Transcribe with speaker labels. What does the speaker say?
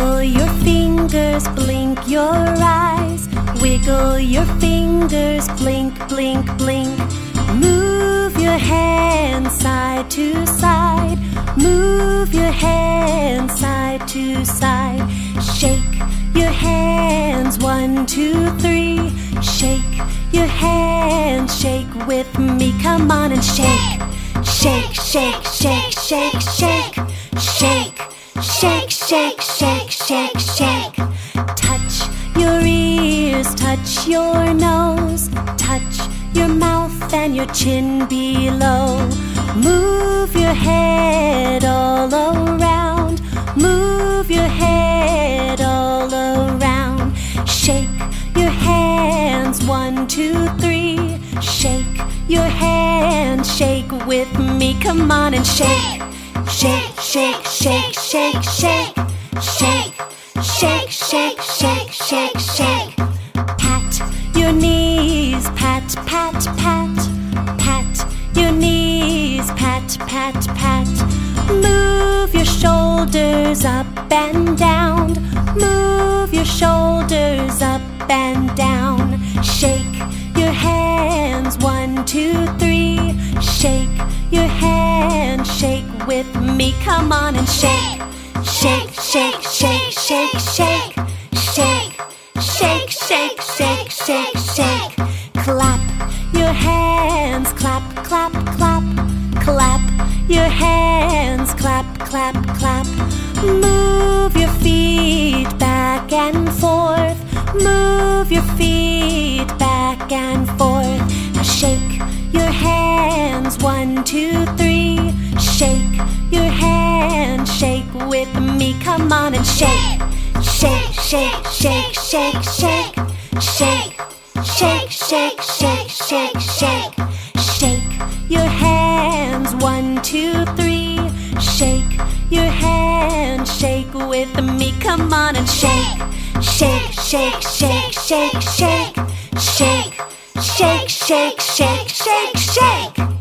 Speaker 1: Wiggle your fingers, blink your eyes. Wiggle your fingers, blink, blink, blink. Move your hands side to side. Move your hands side to side. Shake your hands, one, two, three. Shake your hands, shake with me. Come on and shake. Shake, shake, shake, shake, shake. Shake, shake, shake, shake, shake, touch your nose. Touch your mouth and your chin below. Move your head all around. Move your head all around. Shake your hands, one, two, three. Shake your hands, shake with me. Come on and shake. Shake, shake, shake, shake, shake. Shake, shake, shake, shake, shake, your knees, pat, pat, pat. Pat your knees, pat, pat, pat. Move your shoulders up and down. Move your shoulders up and down. Shake your hands, one, two, three. Shake your hands, shake with me. Come on and shake. Shake, shake, shake, shake, shake. Shake, shake, shake, shake, shake, shake. Clap your hands, clap, clap, clap. Clap your hands, clap, clap, clap. Move your feet back and forth. Move your feet back and forth. Now shake your hands, one, two, three. Shake your hands, shake with me. Come on and shake. Shake, shake, shake, shake, shake. Shake, shake, shake, shake, shake, shake. Shake your hands, one, two, three. Shake your hands, shake with me. Come on and shake. Shake, shake, shake, shake, shake. Shake, shake, shake, shake, shake, shake.